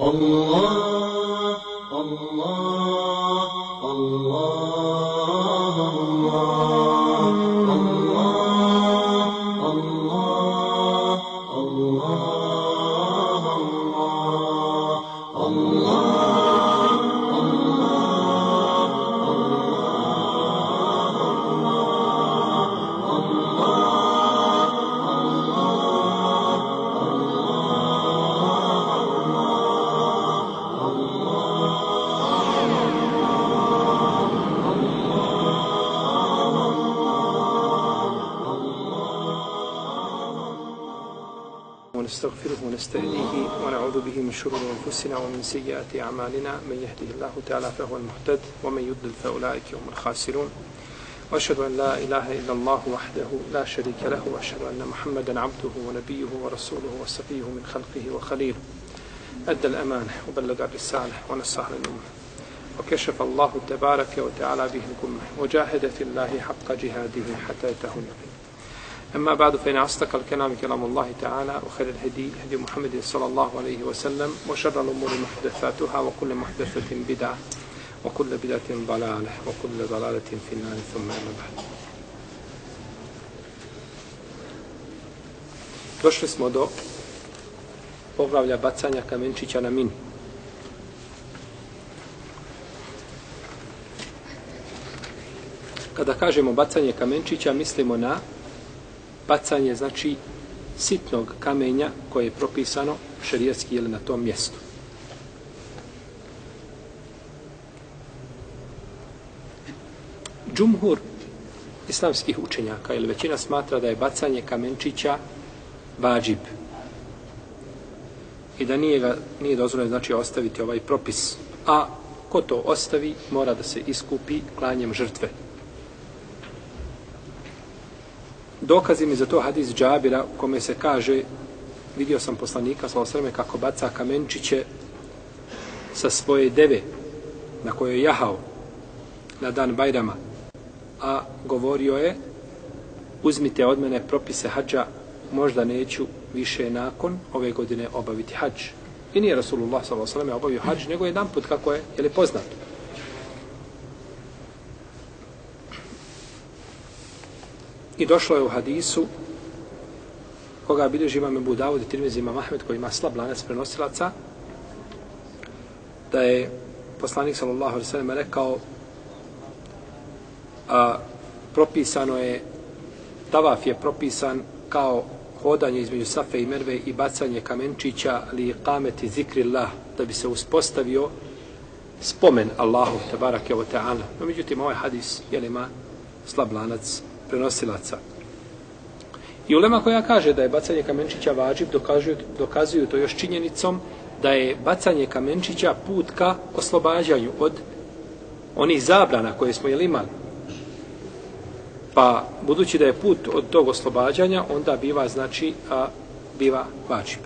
الله الله شرور أنفسنا ومن سيئات أعمالنا من يهده الله تعالى فهو المهتد ومن يضلل فأولئك هم الخاسرون. وأشهد أن لا إله إلا الله وحده لا شريك له وأشهد أن محمدا عبده ونبيه ورسوله وصفيه من خلقه وخليله. أدى الأمانة وبلغ الرسالة ونصح للأمة. وكشف الله تبارك وتعالى به الأمة وجاهد في الله حق جهاده حتى اليقين أما بعد فإن أصدق الكلام كلام الله تعالى وخير الهدي هدي محمد صلى الله عليه وسلم وشر الأمور محدثاتها وكل محدثة بدعة وكل بدعة ضلالة وكل ضلالة في النار ثم أما بعد Došli smo do poglavlja bacanja kamenčića na mini. Kada kažemo bacanje kamenčića, mislimo na bacanje, znači, sitnog kamenja koje je propisano šerijatski ili na tom mjestu. Džumhur islamskih učenjaka ili većina smatra da je bacanje kamenčića vađib i da nije, ga, nije dozvoljeno znači ostaviti ovaj propis. A ko to ostavi mora da se iskupi klanjem žrtve. Dokazi mi za to hadis Džabira u kome se kaže vidio sam poslanika Salosreme kako baca kamenčiće sa svoje deve na kojoj je jahao na dan Bajrama a govorio je uzmite od mene propise hađa možda neću više nakon ove godine obaviti hađ. I nije Rasulullah s.a.v. obavio hađ, nego jedan put kako je, je li poznato. I došlo je u hadisu koga bilježi imam Ebu Dawud i Tirmizi imam Ahmed koji ima slab lanac prenosilaca da je poslanik sallallahu alaihi sallam rekao a, propisano je tavaf je propisan kao hodanje između Safe i Merve i bacanje kamenčića li kameti zikrillah da bi se uspostavio spomen Allahu tabarak je ta'ala. No, međutim, ovaj hadis je ima slab lanac prenosilaca. I ulema koja kaže da je bacanje kamenčića vađib dokazuju, dokazuju to još činjenicom da je bacanje kamenčića put ka oslobađanju od onih zabrana koje smo jel imali. Pa, budući da je put od tog oslobađanja, onda biva, znači, a, biva vađib.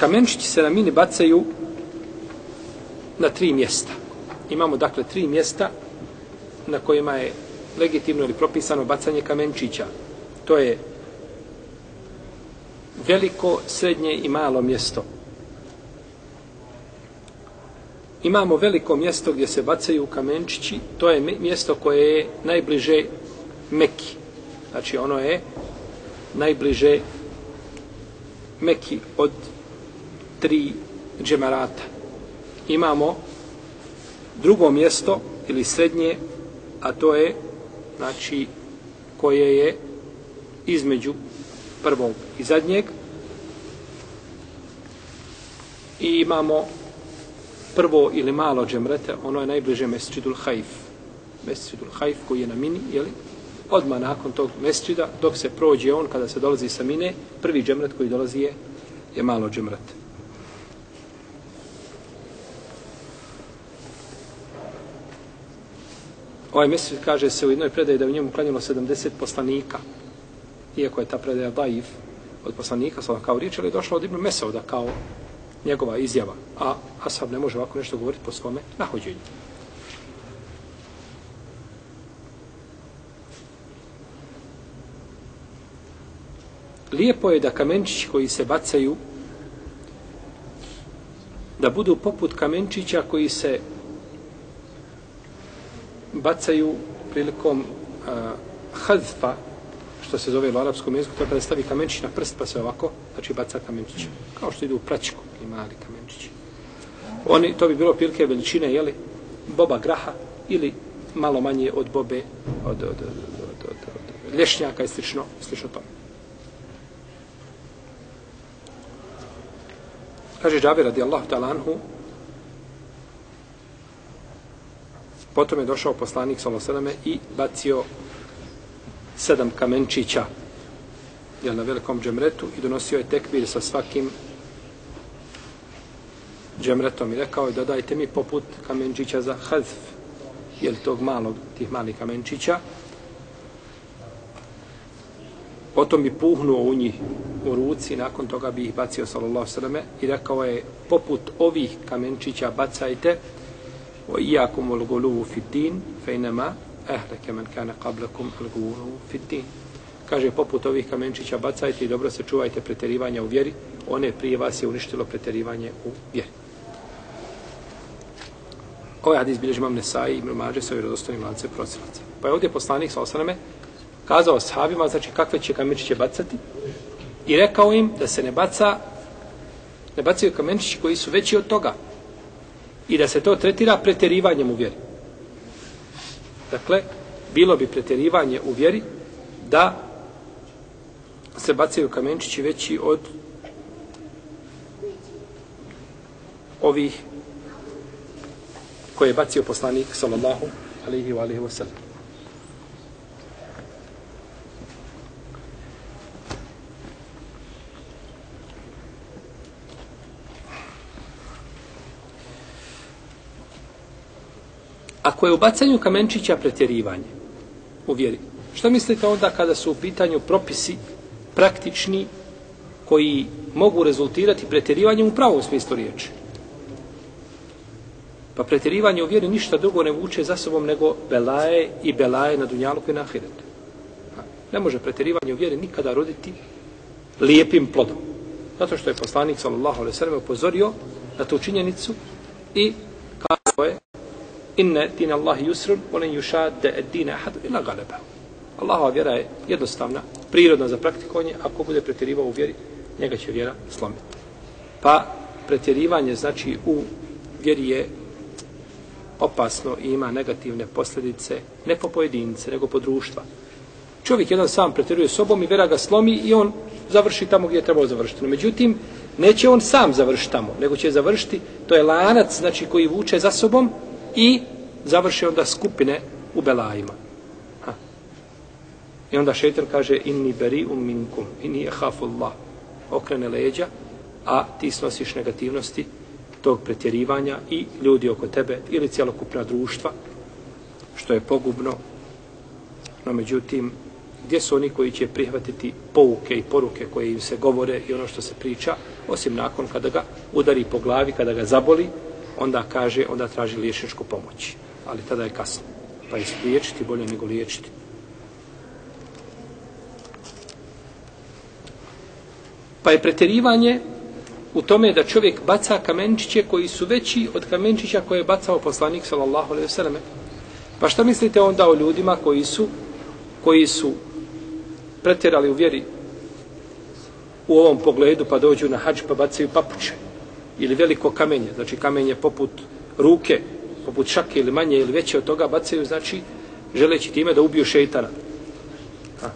Kamenčići se na mini bacaju na tri mjesta. Imamo, dakle, tri mjesta na kojima je legitimno ili propisano bacanje kamenčića. To je veliko, srednje i malo mjesto. Imamo veliko mjesto gdje se bacaju kamenčići, to je mjesto koje je najbliže Meki. Znači ono je najbliže Meki od tri džemarata. Imamo drugo mjesto ili srednje, a to je znači koje je između prvog i zadnjeg. I imamo prvo ili malo džemrete, ono je najbliže mesčidul hajf. Mesčidul hajf koji je na mini, jeli? Odmah nakon tog mesčida, dok se prođe on, kada se dolazi sa mine, prvi džemret koji dolazi je, je malo džemret. Ovaj mjesec kaže se u jednoj predaji da je u njemu klanjalo 70 poslanika. Iako je ta predaja daiv od poslanika, kao riječ, ali je došlo od Ibn Mesauda kao njegova izjava, a Ashab ne može ovako nešto govoriti po svome nahođenju. lijepo je da kamenčići koji se bacaju da budu poput kamenčića koji se bacaju prilikom uh, hadfa što se zove u arapskom jeziku, to je kada stavi kamenčić na prst pa se ovako, znači baca kamenčić. Kao što idu u praćku i mali kamenčići. Oni, to bi bilo prilike veličine, jeli, boba graha ili malo manje od bobe, od, od, od, od, od, od lješnjaka i slično, slično tome. Kaže Džabir radijallahu ta'ala anhu, potom je došao poslanik sallallahu i bacio sedam kamenčića jel, na velikom džemretu i donosio je tekbir sa svakim džemretom i rekao je dodajte mi poput kamenčića za hazf jel tog malog, tih malih kamenčića. Potom bi puhnuo u njih u ruci nakon toga bi ih bacio sallallahu sallame i rekao je poput ovih kamenčića bacajte o والغلو في الدين فإنما أهلك من كان قبلكم الغلو في الدين. Kaže poput ovih kamenčića bacajte i dobro se čuvajte preterivanja u vjeri one prije vas je uništilo preterivanje u vjeri. Ovaj hadis bilježi imam Nesai i Mađe sa vjerodostojnim lance prosilaca. Pa je ovdje poslanik sa osaname kazao sahabima, znači kakve će kamenčiće bacati i rekao im da se ne baca ne bacaju kamenčići koji su veći od toga i da se to tretira preterivanjem u vjeri. Dakle, bilo bi preterivanje u vjeri da se bacaju kamenčići veći od ovih koje je bacio poslanik sallallahu alaihi wa alaihi wa sallam. Ako je u bacanju kamenčića pretjerivanje u vjeri, što mislite onda kada su u pitanju propisi praktični koji mogu rezultirati pretjerivanjem u pravom smislu riječi? Pa pretjerivanje u vjeri ništa drugo ne vuče za sobom nego belaje i belaje na dunjalu i na ahiretu. Ne može pretjerivanje u vjeri nikada roditi lijepim plodom. Zato što je poslanik sallallahu alejhi ve sellem upozorio na tu činjenicu i Inne din Allahi yusrun volen lan yushadda ad-din ahad ila ghalaba. Allahova vjera je jednostavna, prirodna za praktikovanje, ako bude pretjerivao u vjeri, njega će vjera slomiti. Pa pretjerivanje znači u vjeri je opasno i ima negativne posljedice ne po pojedince, nego po društva. Čovjek jedan sam pretjeruje sobom i vjera ga slomi i on završi tamo gdje je trebao završiti. No, međutim, neće on sam završiti tamo, nego će završiti, to je lanac znači, koji vuče za sobom i završi onda skupine u belajima. Ha. I onda šeitan kaže inni beri um minkum, inni je hafullah. Okrene leđa, a ti snosiš negativnosti tog pretjerivanja i ljudi oko tebe ili cijelokupna društva, što je pogubno. No međutim, gdje su oni koji će prihvatiti pouke i poruke koje im se govore i ono što se priča, osim nakon kada ga udari po glavi, kada ga zaboli, onda kaže, onda traži liječničku pomoć. Ali tada je kasno. Pa je spriječiti bolje nego liječiti. Pa je preterivanje u tome da čovjek baca kamenčiće koji su veći od kamenčića koje je bacao poslanik sallallahu alejhi ve selleme. Pa šta mislite onda o ljudima koji su koji su pretjerali u vjeri u ovom pogledu pa dođu na hadž pa bacaju papuče ili veliko kamenje, znači kamenje poput ruke, poput šake ili manje ili veće od toga bacaju, znači želeći time da ubiju šeitana. Ha.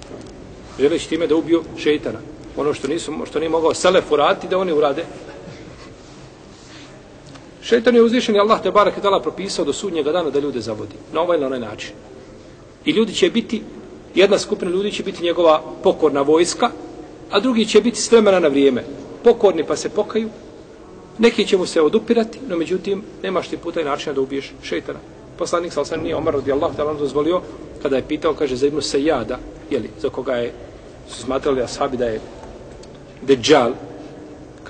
Želeći time da ubiju šeitana ono što nisu što nije mogao selef uraditi da oni urade šeitan je uzvišen i Allah te barak i tala propisao do sudnjega dana da ljude zavodi na ovaj ili na onaj način i ljudi će biti jedna skupina ljudi će biti njegova pokorna vojska a drugi će biti s vremena na vrijeme pokorni pa se pokaju neki će mu se odupirati no međutim nemaš ti puta i načina da ubiješ šeitana poslanik sa osam nije Omar radijallahu ta'ala dozvolio kada je pitao kaže za Ibnu Sejada jeli, za koga je su smatrali ashabi da je deđal,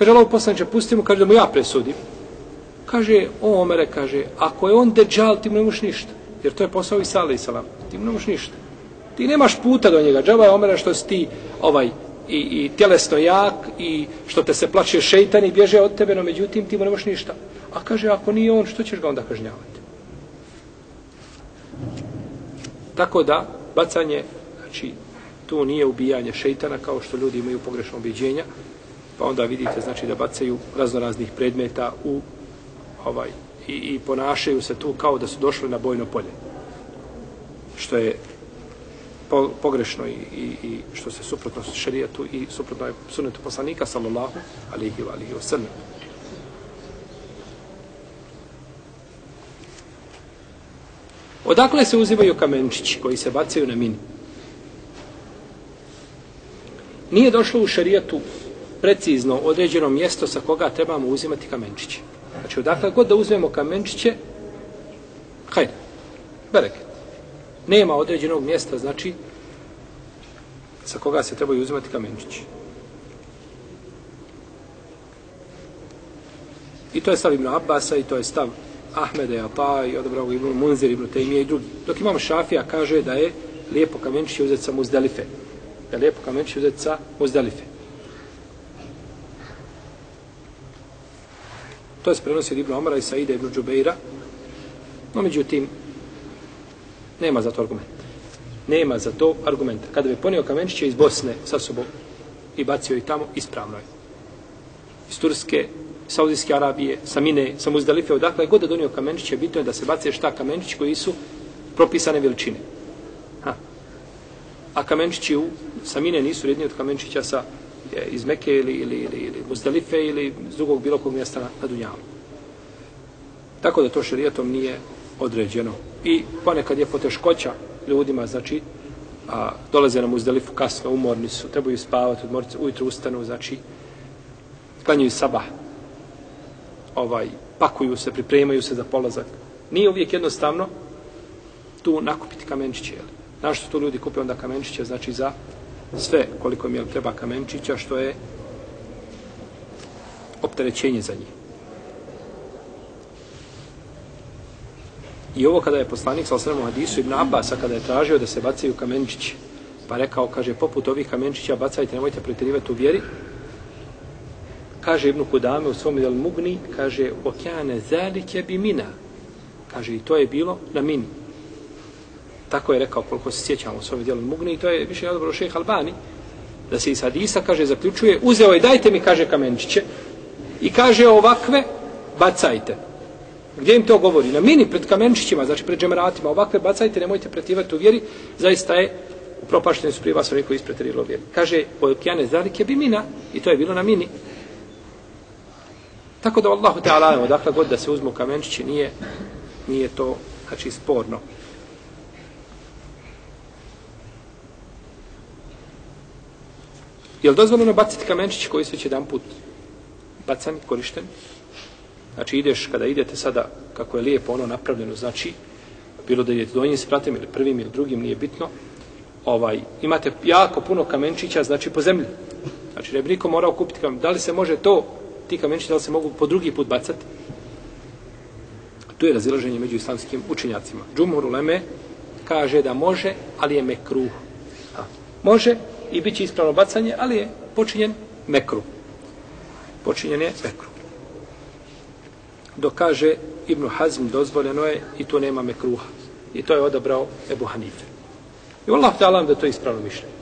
Kaže, Allah poslanče, pusti mu, kaže da mu ja presudim. Kaže, o Omere, kaže, ako je on deđal, ti mu ne možeš ništa. Jer to je posao Isa alaih salam. Ti mu ne možeš ništa. Ti nemaš puta do njega. Džaba je Omere što si ti ovaj, i, i tjelesno jak i što te se plaće šeitan i bježe od tebe, no međutim ti mu ne možeš ništa. A kaže, ako nije on, što ćeš ga onda kažnjavati? Tako da, bacanje, znači, tu nije ubijanje šeitana kao što ljudi imaju pogrešno objeđenja, pa onda vidite, znači, da bacaju raznoraznih predmeta u ovaj, i, i ponašaju se tu kao da su došli na bojno polje. Što je po, pogrešno i, i, i što se suprotno šerijatu i suprotno je sunetu poslanika sallallahu alihi wa alihi wa sallam. Odakle se uzimaju kamenčići koji se bacaju na mini? Nije došlo u šerijatu precizno određeno mjesto sa koga trebamo uzimati kamenčiće. Znači, odakle god da uzmemo kamenčiće, hajde, bereket. Nema određenog mjesta, znači, sa koga se trebaju uzimati kamenčići. I to je stav Ibn Abbasa i to je stav Ahmeda i Ata pa i odabrao Ibn Munzir, Ibn Tejmije i drugi. Dok imam Šafija kaže da je lijepo kamenčiće uzeti sa Muzdalife. Da je lijepo kamenčiće uzeti sa Muzdalife. To je prenosi od Ibn Omara i Saida Ibn Džubeira. No, međutim, nema za to argumenta. Nema za to argumenta. Kada bi ponio kamenčiće iz Bosne sa sobom i bacio ih tamo, ispravno je. Iz Turske, Saudijske Arabije, sa Mine, sa Muzdalife, odakle god da donio kamenčiće, bitno je da se bace šta kamenčići koji su propisane veličine. Ha. A kamenčići u Samine nisu redni od kamenčića sa e, iz Meke ili, ili, ili, ili Muzdalife ili iz drugog bilo kog mjesta na, na Dunjavu. Tako da to šerijatom nije određeno. I ponekad je poteškoća ljudima, znači, a, dolaze na delifu kasno, umorni su, trebaju spavati, odmoriti, ujutru ustanu, znači, klanjuju sabah, ovaj, pakuju se, pripremaju se za polazak. Nije uvijek jednostavno tu nakupiti kamenčiće. Jel? Znaš što tu ljudi kupe onda kamenčiće, znači za sve koliko im je treba kamenčića, što je opterećenje za njih. I ovo kada je poslanik sa osremom Hadisu Ibn Abasa, kada je tražio da se bacaju kamenčići, pa rekao, kaže, poput ovih kamenčića bacajte, nemojte pretjerivati u vjeri, kaže Ibn Kudame u svom del Mugni, kaže, okjane zalike bi mina. Kaže, i to je bilo na mini. Tako je rekao, koliko se sjećamo u svom delu Mugni, i to je više odbro šeha Albani, da se iz Hadisa, kaže, zaključuje, uzeo je, dajte mi, kaže, kamenčiće, i kaže, ovakve, bacajte. Gdje im to govori? Na mini, pred kamenčićima, znači pred džemeratima, ovakve bacajte, nemojte pretivati u vjeri, zaista je, upropašteni su prije vas oni koji ispreterilo vjeri. Kaže, okjane zalike bi mina, i to je bilo na mini. Tako da Allahu Teala, odakle god da se uzmu kamenčići, nije, nije to, znači, sporno. Je li dozvoljeno baciti kamenčići koji su već jedan put bacan, korišteni? Znači ideš, kada idete sada, kako je lijepo ono napravljeno, znači, bilo da idete donjim spratem ili prvim ili drugim, nije bitno, ovaj, imate jako puno kamenčića, znači po zemlji. Znači ne bi niko morao kupiti kamenčića. Da li se može to, ti kamenčići, da li se mogu po drugi put bacati? Tu je razilaženje među islamskim učenjacima. Džumhur Uleme kaže da može, ali je mekruh. Ha. Može i bit će ispravno bacanje, ali je počinjen mekruh. Počinjen je mekruh dok kaže Ibnu Hazm dozvoljeno je i to nema mekruha. I to je odabrao Ebu Hanife. I Allah ta'ala da to je ispravno mišljenje.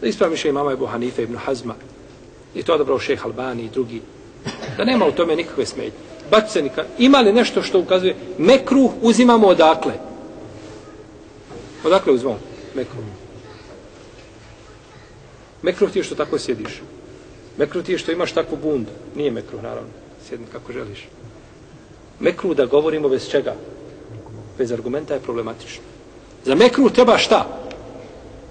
Da ispravno mišljenje mama Ebu Hanife, Ibnu Hazma. I to je odabrao šeh Albani i drugi. Da nema u tome nikakve smetnje. Baci nikad. Ima li nešto što ukazuje? Mekruh uzimamo odakle? Odakle uzmamo? Mekruh. Mekruh ti je što tako sjediš. Mekruh ti je što imaš takvu bundu. Nije mekruh, naravno. Sjedni kako želiš mekru da govorimo bez čega? Bez argumenta je problematično. Za mekru treba šta?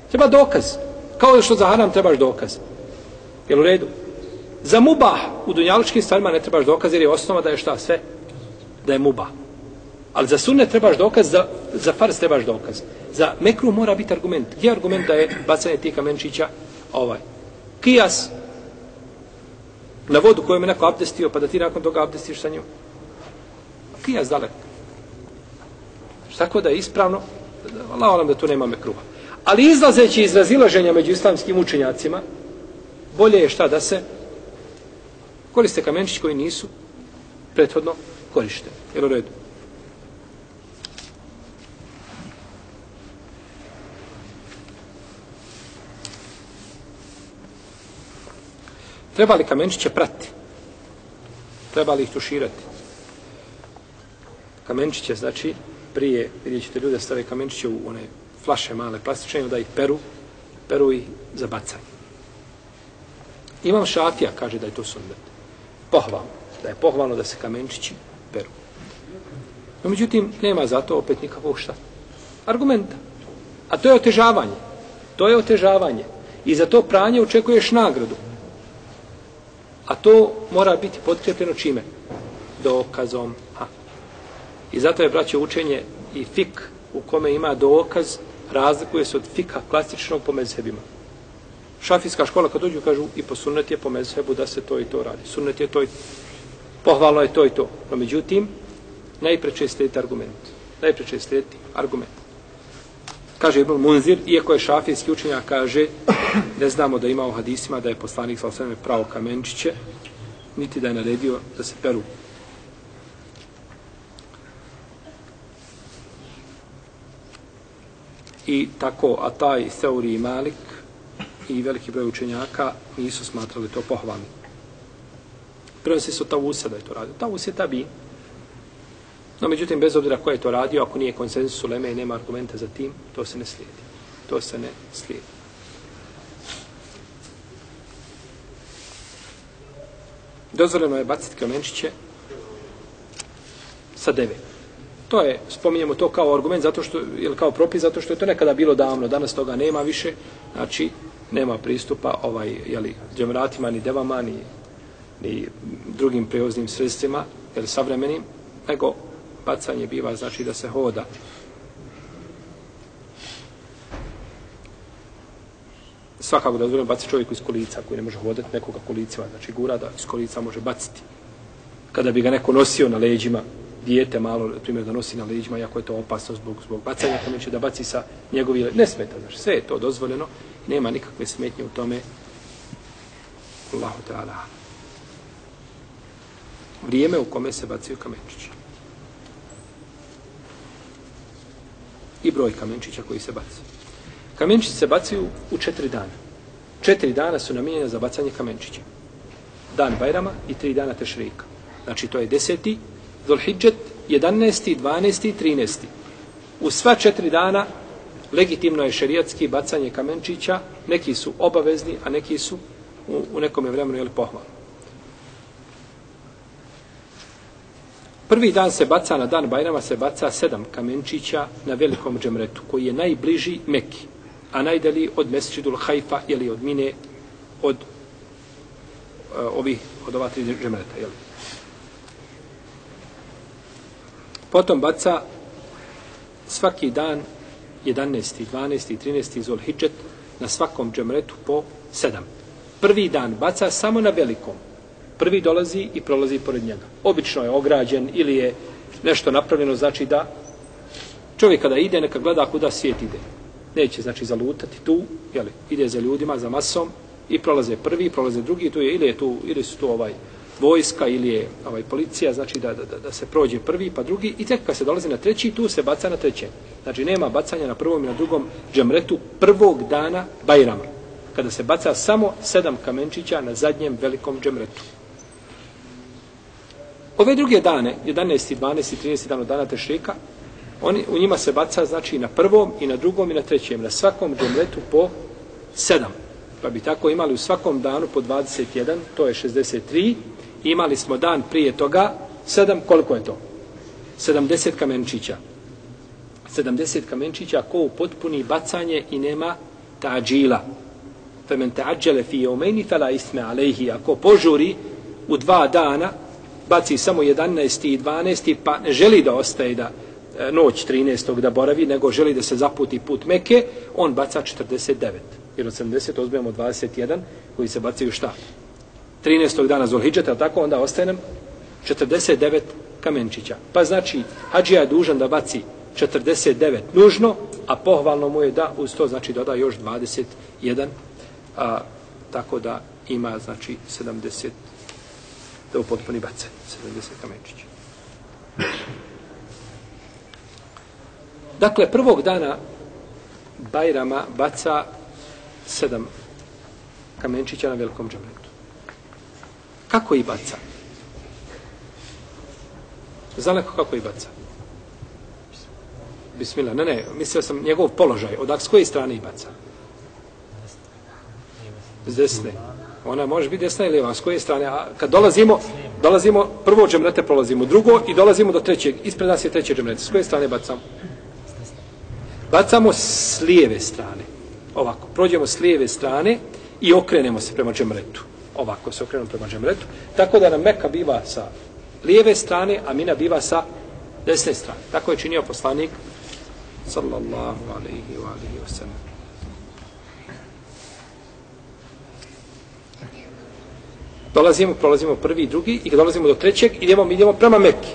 Treba dokaz. Kao što za haram trebaš dokaz. Jel u redu? Za mubah u dunjaličkim stvarima ne trebaš dokaz jer je osnova da je šta sve? Da je mubah. Ali za sunne trebaš dokaz, za, za farz trebaš dokaz. Za mekru mora biti argument. Gdje je argument da je bacanje tih kamenčića ovaj? Kijas na vodu koju je neko abdestio, pa da ti nakon toga abdestiš sa njom kijas dalek. Tako da je ispravno, Allah da tu nema mekruha. Ali izlazeći iz razilaženja među islamskim učenjacima, bolje je šta da se koriste kamenčići koji nisu prethodno korišteni. Jel u redu? Treba li kamenčiće prati? Treba li ih tuširati? Kamenčiće, znači, prije, vidjet ćete ljude stave kamenčiće u one flaše male plastične, da ih peru, peru ih za bacanje. Imam šafija, kaže da je to sunnet. Pohvalno. Da je pohvalno da se kamenčići peru. No, međutim, nema za to opet nikakvog šta. Argumenta. A to je otežavanje. To je otežavanje. I za to pranje očekuješ nagradu. A to mora biti potkrepljeno čime? Dokazom. I zato je, braće, učenje i fik u kome ima dokaz razlikuje se od fika klasičnog po mezhebima. Šafijska škola kad dođu kažu i po sunnet je po mezhebu da se to i to radi. Sunnet je to i pohvalno je to i to. No međutim, najpreče je slijediti argument. Najpreče je slijediti argument. Kaže Ibn Munzir, iako je šafijski učenja, kaže, ne znamo da ima u hadisima da je poslanik sa osvrame pravo kamenčiće, niti da je naredio da se peru. I tako, a taj Seuri i Malik i veliki broj učenjaka nisu smatrali to pohvalni. Prenosi su Tavusa da je to radio. Tavus je tabi. No, međutim, bez obzira ko je to radio, ako nije konsensus u Leme i nema argumenta za tim, to se ne slijedi. To se ne slijedi. Dozvoljeno je baciti kamenčiće sa devet. To je, spominjemo to kao argument, zato što, ili kao propis, zato što je to nekada bilo davno, danas toga nema više, znači, nema pristupa ovaj, jeli, džemratima, ni devama, ni, ni drugim prevoznim sredstvima, jer savremenim, nego bacanje biva znači da se hoda. Svakako da dozvoljeno baci čovjeku iz kolica koji ne može hodati nekoga kolicima, znači gura da iz kolica može baciti. Kada bi ga neko nosio na leđima, dijete malo, primjer da nosi na leđima, jako je to opasno zbog, zbog bacanja, kome će da baci sa njegovi, ne smeta, znači sve je to dozvoljeno, nema nikakve smetnje u tome. Allahu ta'ala. Vrijeme u kome se bacaju kamenčići. i broj kamenčića koji se baci. Kamenčići se bacaju u četiri dana. Četiri dana su namijenjene za bacanje kamenčića. Dan Bajrama i tri dana Tešrika. Znači to je deseti, Zulhidžet, 11. 12. 13. U sva četiri dana legitimno je šerijatski bacanje kamenčića, neki su obavezni, a neki su u, u je vremenu jeli pohvalni. Prvi dan se baca, na dan Bajrama se baca sedam kamenčića na velikom džemretu, koji je najbliži Meki, a najdalji od Mesečidul Hajfa, ili od Mine, od uh, ovih, od ova tri džemreta, jeli. Potom baca svaki dan 11. 12. 13. Zulhidžet na svakom džemretu po 7. Prvi dan baca samo na velikom, prvi dolazi i prolazi pored njega. Obično je ograđen ili je nešto napravljeno, znači da čovjek kada ide, neka gleda kuda svijet ide. Neće, znači, zalutati tu, jeli, ide za ljudima, za masom i prolaze prvi, prolaze drugi, tu je, ili je tu, ili su tu ovaj vojska, ili je ovaj policija, znači da, da, da se prođe prvi, pa drugi, i tek kad se dolazi na treći, tu se baca na treće. Znači, nema bacanja na prvom i na drugom džemretu prvog dana Bajrama kada se baca samo sedam kamenčića na zadnjem velikom džemretu. Ove druge dane, 11. 12. 13. dana dana Tešrika, oni, u njima se baca znači na prvom i na drugom i na trećem, na svakom džemretu po sedam. Pa bi tako imali u svakom danu po 21, to je 63. Imali smo dan prije toga, sedam, koliko je to? 70 kamenčića. 70 kamenčića ko upotpuni bacanje i nema tađila. Femen tađele fi jeumeni fela isme alejhi. Ako požuri u dva dana, baci samo 11. i 12. pa ne želi da ostaje da e, noć 13. da boravi, nego želi da se zaputi put Meke, on baca 49. Jer od 70 ozbijemo 21 koji se bacaju šta? 13. dana Zulhidžeta, tako onda ostaje nam 49 kamenčića. Pa znači, Hadžija je dužan da baci 49 nužno, a pohvalno mu je da uz to znači doda još 21, a, tako da ima, znači, 70 da u potpuni bace 70 kamenčića. Dakle, prvog dana Bajrama baca sedam kamenčića na velikom džemretu. Kako i baca? Zaleko kako i baca? Bismillah, ne, ne, mislio sam njegov položaj, odak s koje strane i baca? S desne. Ona može biti desna ili lijeva, s koje strane? A kad dolazimo, dolazimo, prvo džemrete prolazimo, drugo i dolazimo do trećeg. Ispred nas je treće džemrete. S koje strane bacamo? Bacamo s lijeve strane. Ovako, prođemo s lijeve strane i okrenemo se prema džemretu. Ovako se okrenu prema džemretu. Tako da nam Meka biva sa lijeve strane, a Mina biva sa desne strane. Tako je činio poslanik sallallahu alaihi wa alihi wa sallam. Dolazimo, prolazimo prvi i drugi i kad dolazimo do trećeg, idemo, idemo prema Mekki.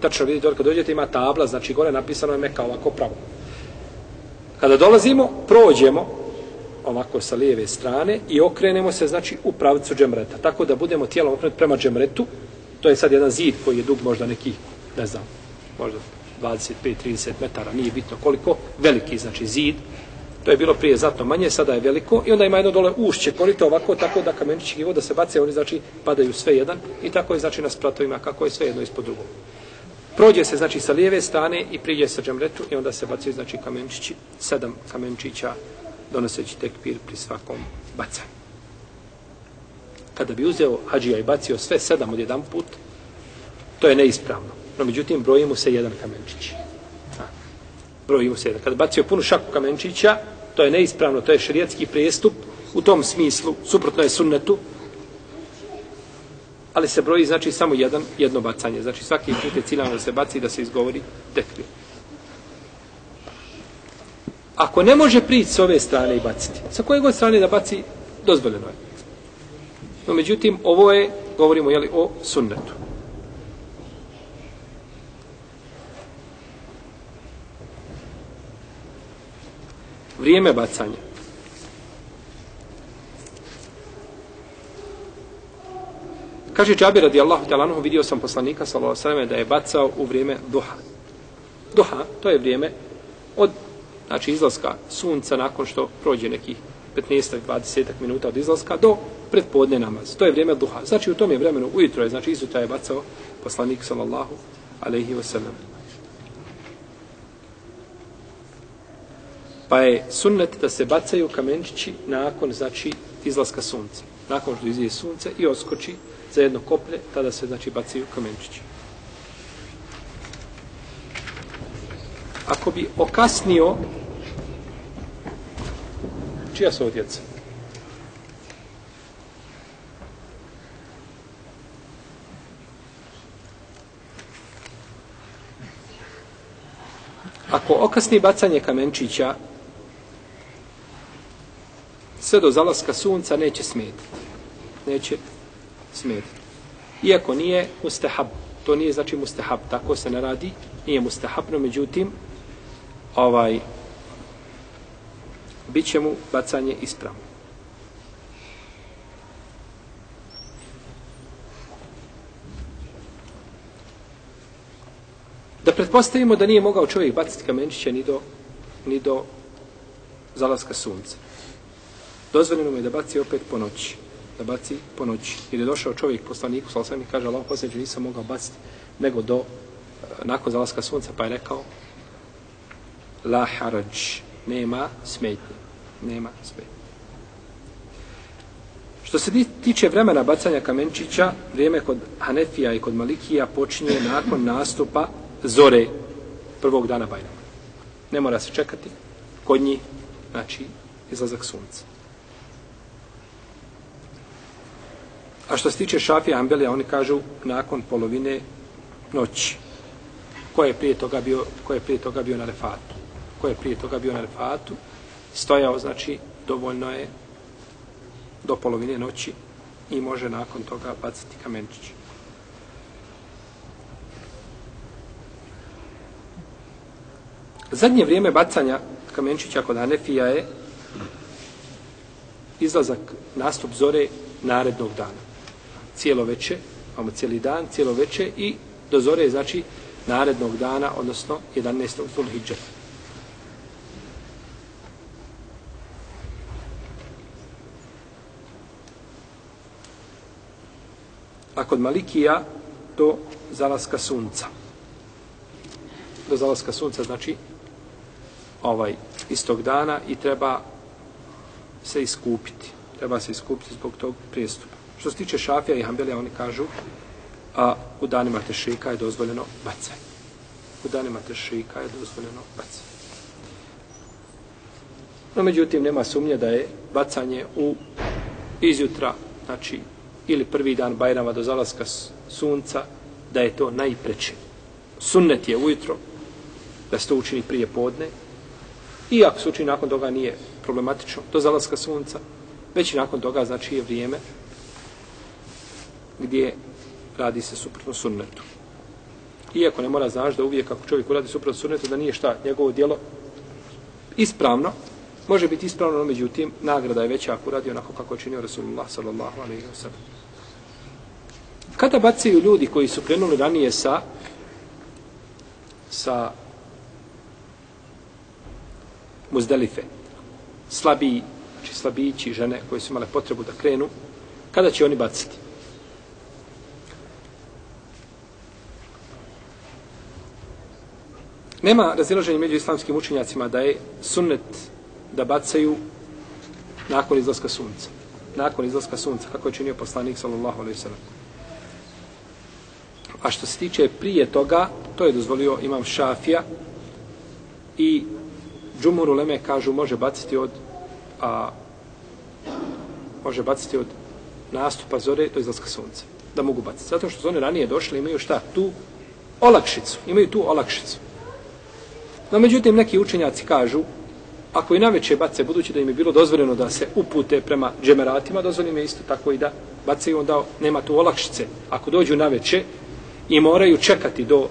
Tačno vidite, kad dođete ima tabla, znači gore napisano je Meka ovako pravo. Kada dolazimo, prođemo ovako sa lijeve strane i okrenemo se, znači, u pravcu džemreta. Tako da budemo tijelom okrenuti prema džemretu. To je sad jedan zid koji je dug možda nekih, ne znam, možda 25-30 metara, nije bitno koliko, veliki, znači, zid. To je bilo prije zato manje, sada je veliko i onda ima jedno dole ušće, korito ovako, tako da kamenići i voda se bace, oni, znači, padaju sve jedan i tako je, znači, na spratovima, kako je sve jedno ispod drugog. Prođe se, znači, sa lijeve strane i priđe sa džemretu i onda se bacaju, znači, kamenčići, sedam kamenčića, donoseći tekbir pri svakom bacanju. Kada bi uzeo hađija i bacio sve sedam od jedan put, to je neispravno. No, međutim, broji mu se jedan kamenčić. A, Broji mu se jedan. Kada bacio punu šaku kamenčića, to je neispravno, to je šerijatski prijestup, u tom smislu, suprotno je sunnetu, ali se broji znači samo jedan jedno bacanje. Znači svaki put je ciljano da se baci i da se izgovori tekbir. Ako ne može prići s ove strane i baciti, sa koje god strane da baci, dozvoljeno je. No, međutim, ovo je, govorimo, jeli, o sunnetu. Vrijeme bacanja. Kaže Džabir radijallahu ta'ala anhu, vidio sam poslanika sallallahu alejhi ve da je bacao u vrijeme duha. Duha, to je vrijeme od znači izlaska sunca nakon što prođe nekih 15-20 minuta od izlaska do predpodne namaz. To je vrijeme duha. Znači u tom je vremenu ujutro je, znači izutra je bacao poslanik sallallahu alejhi ve sellem. Pa je sunnet da se bacaju kamenčići nakon, znači, izlaska sunca. Nakon što izije sunce i oskoči za jedno koplje, tada se, znači, bacaju kamenčići. Ako bi okasnio čija su ovo djeca? Ako okasni bacanje kamenčića sve do zalaska sunca neće smetiti. Neće smetiti. Iako nije mustahab. To nije znači mustahab. Tako se ne radi. Nije mustahabno. Međutim, ovaj, bit će mu bacanje ispravno. Da pretpostavimo da nije mogao čovjek baciti kamenčiće ni do, ni do zalaska sunca. Dozvoljeno mu je da baci opet po noći. Da baci po noći. Jer je došao čovjek poslaniku, sa i kaže, Allah posljednje nisam mogao baciti nego do, eh, nakon zalaska sunca, pa je rekao, la harađ, nema smetnje. Nema smetnje. Što se tiče vremena bacanja kamenčića, vrijeme kod Hanefija i kod Malikija počinje nakon nastupa zore prvog dana Bajrama. Ne mora se čekati kod njih, znači, izlazak sunca. A što se tiče Šafija Ambelija, oni kažu nakon polovine noći. Ko je prije toga bio, ko je prije toga bio na refatu? Ko je prije toga bio na refatu? Stojao, znači, dovoljno je do polovine noći i može nakon toga baciti kamenčić. Zadnje vrijeme bacanja kamenčića kod Anefija je izlazak, nastup zore narednog dana. Cijelo veče, imamo cijeli dan, cijelo veče i do zore, znači, narednog dana, odnosno 11. Zulhidžeta. A kod Malikija do zalaska sunca. Do zalaska sunca, znači, ovaj istog dana i treba se iskupiti. Treba se iskupiti zbog tog prijestupa. Što se tiče šafija i hambelija, oni kažu a u danima tešika je dozvoljeno bacanje. U danima tešika je dozvoljeno bacanje. No, međutim, nema sumnje da je bacanje u izjutra, znači, ili prvi dan Bajrama do zalaska sunca, da je to najpreće. Sunnet je ujutro, da se to učini prije podne, i ako se učini nakon toga nije problematično, do zalaska sunca, već i nakon toga, znači, je vrijeme gdje radi se suprotno sunnetu. Iako ne mora znaš da uvijek ako čovjek uradi suprotno sunnetu, da nije šta njegovo dijelo ispravno, može biti ispravno, no međutim, nagrada je veća ako uradi onako kako je činio Rasulullah sallallahu alaihi wa sallam. Kada bacaju ljudi koji su krenuli ranije sa sa muzdelife, slabiji, znači slabići žene koje su imale potrebu da krenu, kada će oni baciti? Nema razilaženja među islamskim učenjacima da je sunnet da bacaju nakon izlaska sunca. Nakon izlaska sunca, kako je činio poslanik sallallahu alaihi sallam. A što se tiče prije toga, to je dozvolio imam šafija i džumur uleme kažu može baciti od a, može baciti od nastupa zore do izlaska sunca. Da mogu baciti. Zato što su oni ranije došli imaju šta? Tu olakšicu. Imaju tu olakšicu. No, međutim, neki učenjaci kažu, ako i naveće bace, budući da im je bilo dozvoljeno da se upute prema džemeratima, dozvoljeno je isto tako i da bace i onda nema tu olakšice. Ako dođu naveće i moraju čekati do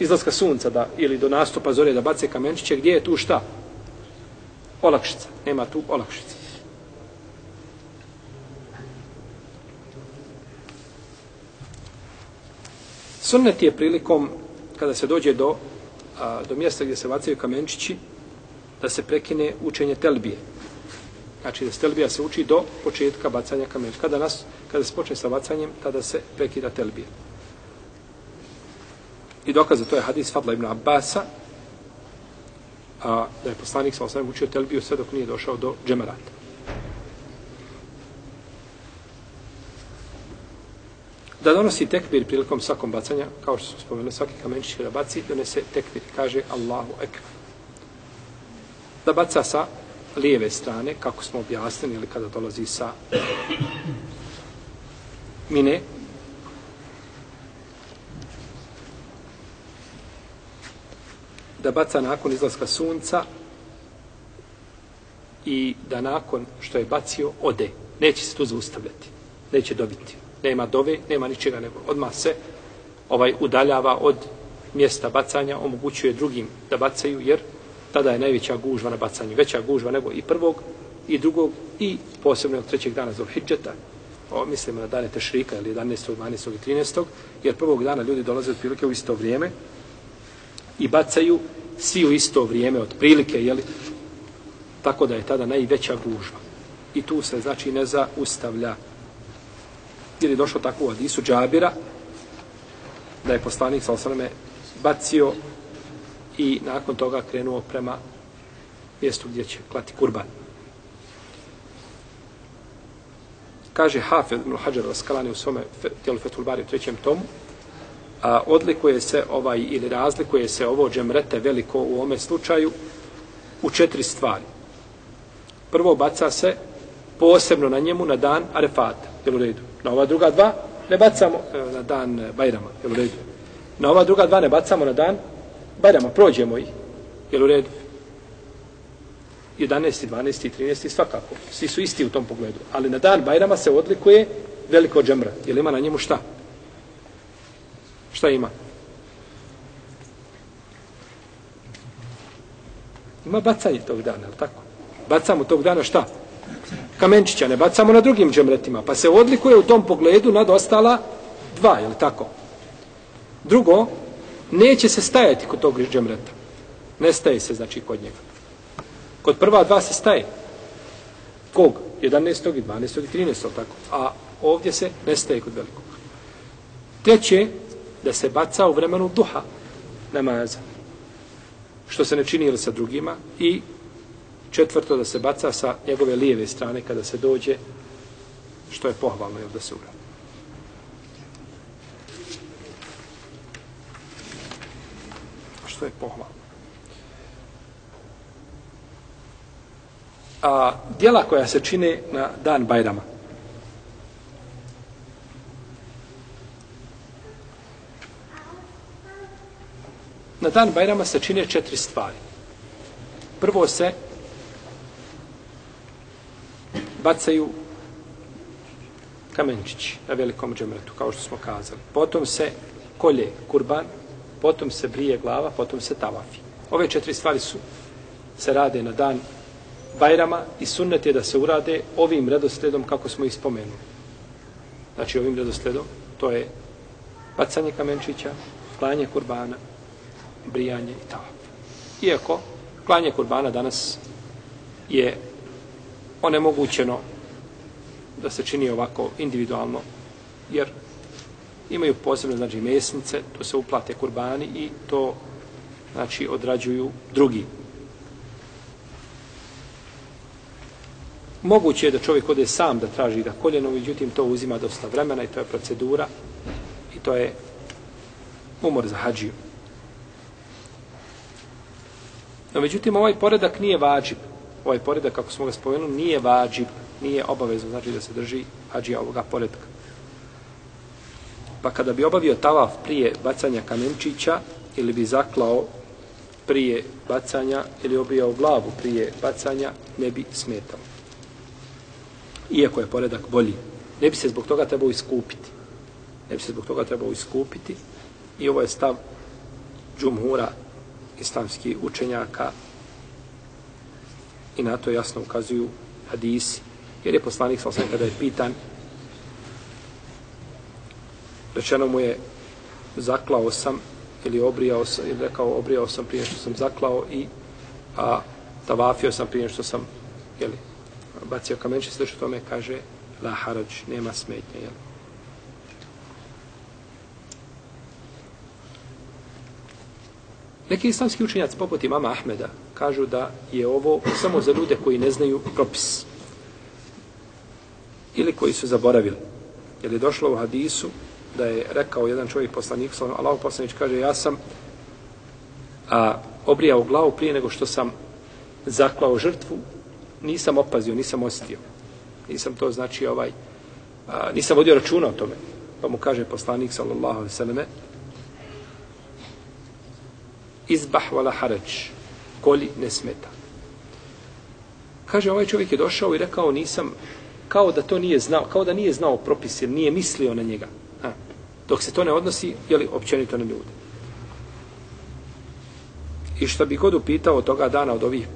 izlaska sunca da, ili do nastupa zore da bace kamenčiće, gdje je tu šta? Olakšica. Nema tu olakšice. Sunnet je prilikom kada se dođe do a, do mjesta gdje se bacaju kamenčići, da se prekine učenje telbije. Znači da se telbija se uči do početka bacanja kamenja. Kada, nas, kada se počne sa bacanjem, tada se prekida telbija. I dokaz za to je hadis Fadla ibn Abbasa, a, da je poslanik sa osnovim učio telbiju sve dok nije došao do džemarata. da donosi tekbir prilikom svakom bacanja, kao što smo spomenuli, svaki kamenčić kada baci, donese tekbir, kaže Allahu ekber. Da baca sa lijeve strane, kako smo objasnili, ili kada dolazi sa mine, da baca nakon izlaska sunca i da nakon što je bacio, ode. Neće se tu zaustavljati. Neće dobiti nema dove, nema ničega, nego odmah se ovaj udaljava od mjesta bacanja, omogućuje drugim da bacaju, jer tada je najveća gužva na bacanju. Veća gužva nego i prvog, i drugog, i posebno od trećeg dana Zulhidžeta, o, mislimo na dane Tešrika, ili 11. 12. i 13. jer prvog dana ljudi dolaze otprilike u isto vrijeme i bacaju svi u isto vrijeme otprilike, jeli, tako da je tada najveća gužva. I tu se, znači, ne zaustavlja jer je došlo tako u Adisu Džabira, da je poslanik sa osvrame bacio i nakon toga krenuo prema mjestu gdje će klati kurban. Kaže Hafez ibn Hajar Raskalani u svome tijelu Fethul Bari u trećem tomu, a odlikuje se ovaj ili razlikuje se ovo džemrete veliko u ome slučaju u četiri stvari. Prvo baca se posebno na njemu na dan Arefata, jel u redu? Na ova druga dva ne bacamo e, na dan Bajrama, jel u redu? Na ova druga dva ne bacamo na dan Bajrama, prođemo ih, jel u redu? 11. 12. 13. svakako. Svi su isti u tom pogledu. Ali na dan Bajrama se odlikuje veliko džemra. Jel ima na njemu šta? Šta ima? Ima bacanje tog dana, je tako? Bacamo tog dana šta? kamenčića, ne bacamo na drugim džemretima, pa se odlikuje u tom pogledu nad ostala dva, je tako? Drugo, neće se stajati kod tog džemreta. Ne staje se, znači, kod njega. Kod prva dva se staje. Kog? 11. i 12. i 13. tako. A ovdje se ne staje kod velikog. Treće, da se baca u vremenu duha namaza. Što se ne čini ili sa drugima. I četvrto, da se baca sa njegove lijeve strane kada se dođe, što je pohvalno, jel da se uradi. Što je pohvalno. A dijela koja se čine na dan Bajrama. Na dan Bajrama se čine četiri stvari. Prvo se bacaju kamenčići na velikom džemretu, kao što smo kazali. Potom se kolje kurban, potom se brije glava, potom se tavafi. Ove četiri stvari su se rade na dan Bajrama i sunnet je da se urade ovim redosledom kako smo ih spomenuli. Znači ovim redosledom, to je bacanje kamenčića, klanje kurbana, brijanje i tavaf. Iako klanje kurbana danas je onemogućeno da se čini ovako individualno, jer imaju posebne znači mesnice, to se uplate kurbani i to znači odrađuju drugi. Moguće je da čovjek ode sam da traži da koljeno, međutim to uzima dosta vremena i to je procedura i to je umor za hađiju. No, međutim, ovaj poredak nije vađib. Ovaj poredak, kako smo ga spomenuli, nije vađib, nije obavezno, znači da se drži hađija ovoga poredka. Pa kada bi obavio tavaf prije bacanja kamenčića ili bi zaklao prije bacanja ili obijao glavu prije bacanja, ne bi smetao. Iako je poredak bolji. Ne bi se zbog toga trebao iskupiti. Ne bi se zbog toga trebao iskupiti. I ovo je stav džumhura islamskih učenjaka i na to jasno ukazuju hadisi. Jer je poslanik sa kada je pitan rečeno mu je zaklao sam ili obrijao sam, ili rekao obrijao sam prije što sam zaklao i a tavafio sam prije što sam jeli, bacio kamenče, sve što tome kaže la harađ, nema smetnje. Jeli. Neki islamski učenjaci, poput imama Ahmeda, kažu da je ovo samo za ljude koji ne znaju propis. Ili koji su zaboravili. Jer je došlo u hadisu da je rekao jedan čovjek poslanik, Allah poslanić kaže, ja sam a, obrijao glavu prije nego što sam zaklao žrtvu, nisam opazio, nisam osjetio. Nisam to znači ovaj, a, nisam vodio računa o tome. Pa mu kaže poslanik, sallallahu alaihi sallame, izbah wala harač, koli ne smeta. Kaže, ovaj čovjek je došao i rekao, nisam, kao da to nije znao, kao da nije znao propis, jer nije mislio na njega. Dok se to ne odnosi, jeli, općenito na ljude. I što bi god upitao od toga dana od ovih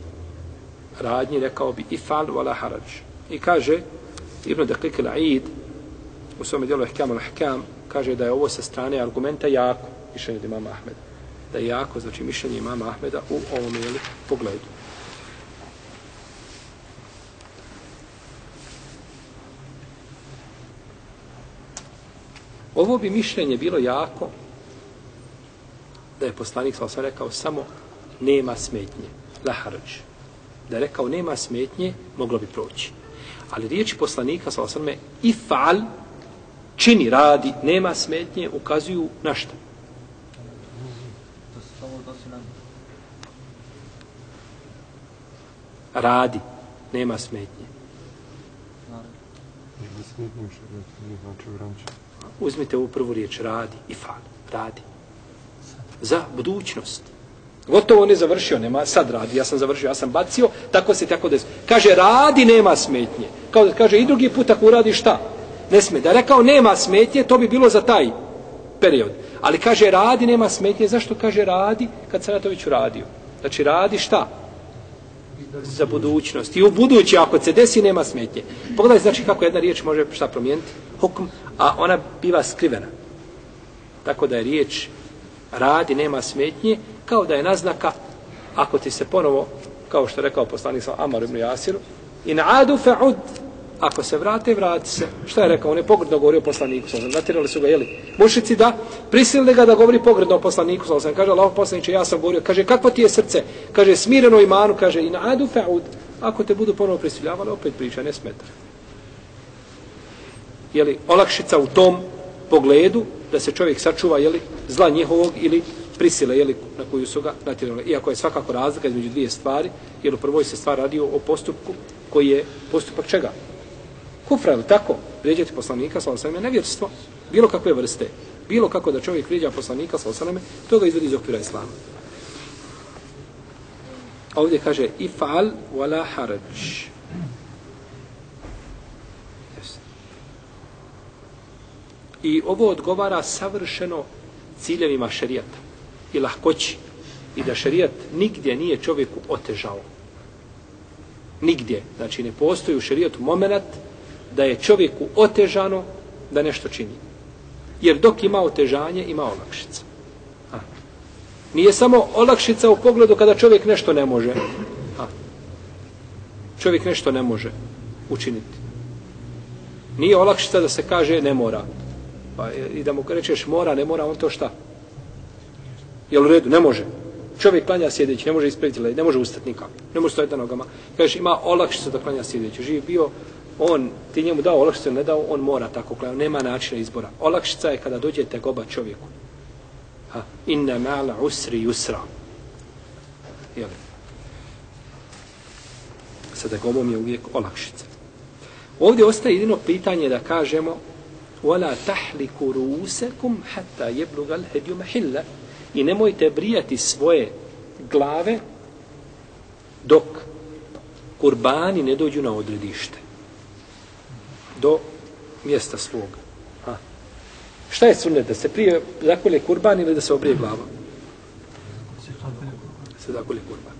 radnji, rekao bi ifal wala harađ. I kaže, Ibn Daklik al-Aid, u svome dijelu Ihkam al-Ehkam, kaže da je ovo sa strane argumenta jako, mišljenje od imama Ahmeda da je jako, znači, mišljenje imama Ahmeda u ovom jeli, pogledu. Ovo bi mišljenje bilo jako da je poslanik sa rekao samo nema smetnje, laharđ. Da je rekao nema smetnje, moglo bi proći. Ali riječi poslanika sa osvrme i fal čini, radi, nema smetnje, ukazuju na šta? radi, nema smetnje. Nema smetnje, znači vrančanje. Uzmite ovu prvu riječ, radi i fal, radi. Za budućnost. Gotovo on je završio, nema, sad radi, ja sam završio, ja sam bacio, tako se tako desi. Kaže, radi, nema smetnje. Kao da kaže, i drugi put ako uradi šta? Ne sme. Da rekao, nema smetnje, to bi bilo za taj period. Ali kaže, radi, nema smetnje. Zašto kaže radi, kad sam ja to već uradio? Znači, radi šta? Za budućnost. I u budući, ako se desi, nema smetnje. Pogledaj, znači, kako jedna riječ može šta promijeniti? Hukm, a ona biva skrivena. Tako da je riječ radi, nema smetnje, kao da je naznaka, ako ti se ponovo, kao što je rekao poslanik sa Amar ibn Jasiru, in adu fa'ud, ako se vrate, vrati se. Šta je rekao? On je pogrdno govorio poslaniku, sam natjerali su ga, jeli, mušici da, prisilili ga da govori pogrdno poslaniku, sam kaže, Allah poslaniče, ja sam govorio, kaže, kakvo ti je srce? Kaže, smireno imanu, kaže, in adu fa'ud, ako te budu ponovo prisiljavali, opet priča, ne smeta. Jeli, olakšica u tom pogledu, da se čovjek sačuva, jeli, zla njihovog ili prisile, jeli, na koju su ga natjerali. Iako je svakako razlika između dvije stvari, jer u prvoj se stvar radio o postupku, koji je postupak čega? Kufra, ili tako? Vrijeđati poslanika, sa osaname, nevjerstvo. Bilo kakve vrste. Bilo kako da čovjek vrijeđa poslanika, sa osaname, to ga izvodi iz okvira islama. A ovdje kaže ifal wala haraj. I ovo odgovara savršeno ciljevima šerijata i lahkoći i da šerijat nigdje nije čovjeku otežao. Nigdje. Znači ne postoji u šerijatu moment da je čovjeku otežano da nešto čini. Jer dok ima otežanje, ima olakšica. A. Nije samo olakšica u pogledu kada čovjek nešto ne može. A. Čovjek nešto ne može učiniti. Nije olakšica da se kaže ne mora. Pa, e, I da mu rečeš mora, ne mora, on to šta? Jel u redu? Ne može. Čovjek klanja sjedeći, ne može ispraviti led, ne može ustati nikako. Ne može stojati na nogama. Kažeš, ima olakšica da klanja sjedeći. Živ bio, on, ti njemu dao olakšicu, ne dao, on mora tako klanja. Nema načina izbora. Olakšica je kada dođe tegoba čovjeku. Ha, inna ma'la usri yusra. Jel? Sa tegobom je uvijek olakšica. Ovdje ostaje jedino pitanje da kažemo وَلَا تَحْلِكُ رُوسَكُمْ حَتَّى يَبْلُغَ الْهَدْيُ مَحِلَّ i nemojte brijati svoje glave dok kurbani ne dođu na odredište do mjesta svoga. A. Šta je sunnet? Da se prije zakolje kurban ili da se obrije glava? Se zakolje kurban.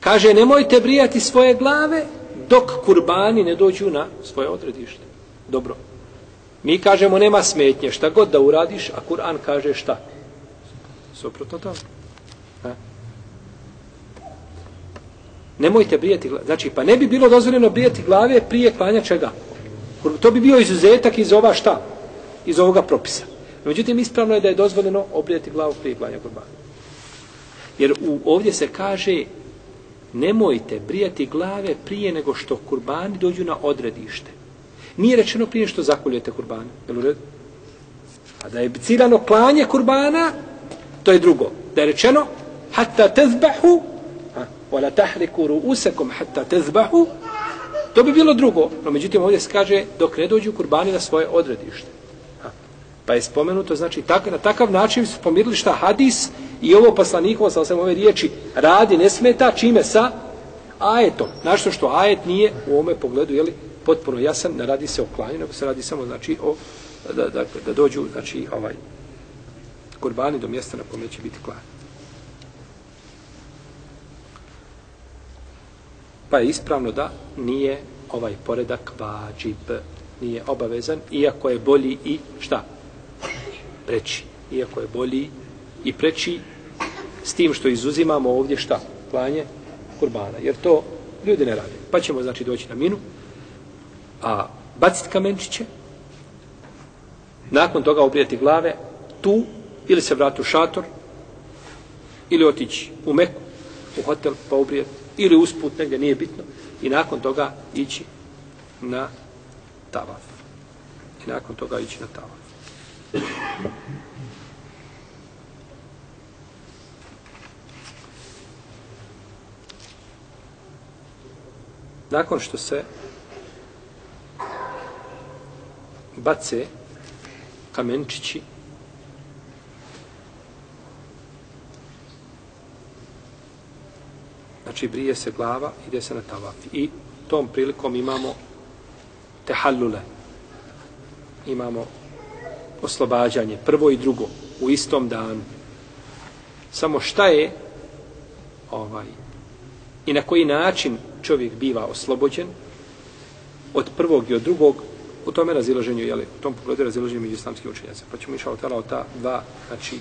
Kaže, nemojte brijati svoje glave dok kurbani ne dođu na svoje odredište. Dobro. Mi kažemo, nema smetnje, šta god da uradiš, a Kur'an kaže šta? Suprotno to. Ha? Nemojte brijati glave. Znači, pa ne bi bilo dozvoljeno brijati glave prije klanja čega? To bi bio izuzetak iz ova šta? Iz ovoga propisa. Međutim, ispravno je da je dozvoljeno obrijati glavu prije klanja kurbana. Jer u, ovdje se kaže nemojte brijati glave prije nego što kurbani dođu na odredište. Nije rečeno prije što zakoljete kurbana. Jel u redu? A da je ciljano klanje kurbana, To je drugo. Da je rečeno, hatta tezbahu, wala tahriku ru'usakum hatta tezbahu, to bi bilo drugo. No, međutim, ovdje se kaže, dok ne dođu kurbani na svoje odredište. Pa je spomenuto, znači, tak, na takav način su pomirili šta hadis i ovo poslanikovo, sa osam ove riječi, radi, ne smeta, čime sa ajetom. Našto što ajet nije u ovome pogledu, jeli, potpuno jasan, ne radi se o klanju, nego se radi samo, znači, o, da, da, da dođu, znači, ovaj, kurbani do mjesta na kome će biti klan. Pa je ispravno da nije ovaj poredak vađib, nije obavezan, iako je bolji i šta? Preći. Iako je bolji i preći s tim što izuzimamo ovdje šta? Klanje kurbana. Jer to ljudi ne rade. Pa ćemo znači doći na minu, a baciti kamenčiće, nakon toga obrijati glave, tu ili se vrati u šator, ili otići u Meku, u hotel, pa obrijati ili usput negdje, nije bitno, i nakon toga ići na tavaf. I nakon toga ići na tavaf. Nakon što se bace kamenčići znači brije se glava, ide se na tavaf. I tom prilikom imamo tehallule. Imamo oslobađanje, prvo i drugo, u istom danu. Samo šta je ovaj i na koji način čovjek biva oslobođen od prvog i od drugog, u tome razilaženju, jeli, u tom pogledu razilaženju među islamskih učenjaca. Pa ćemo išao tala o ta dva, znači,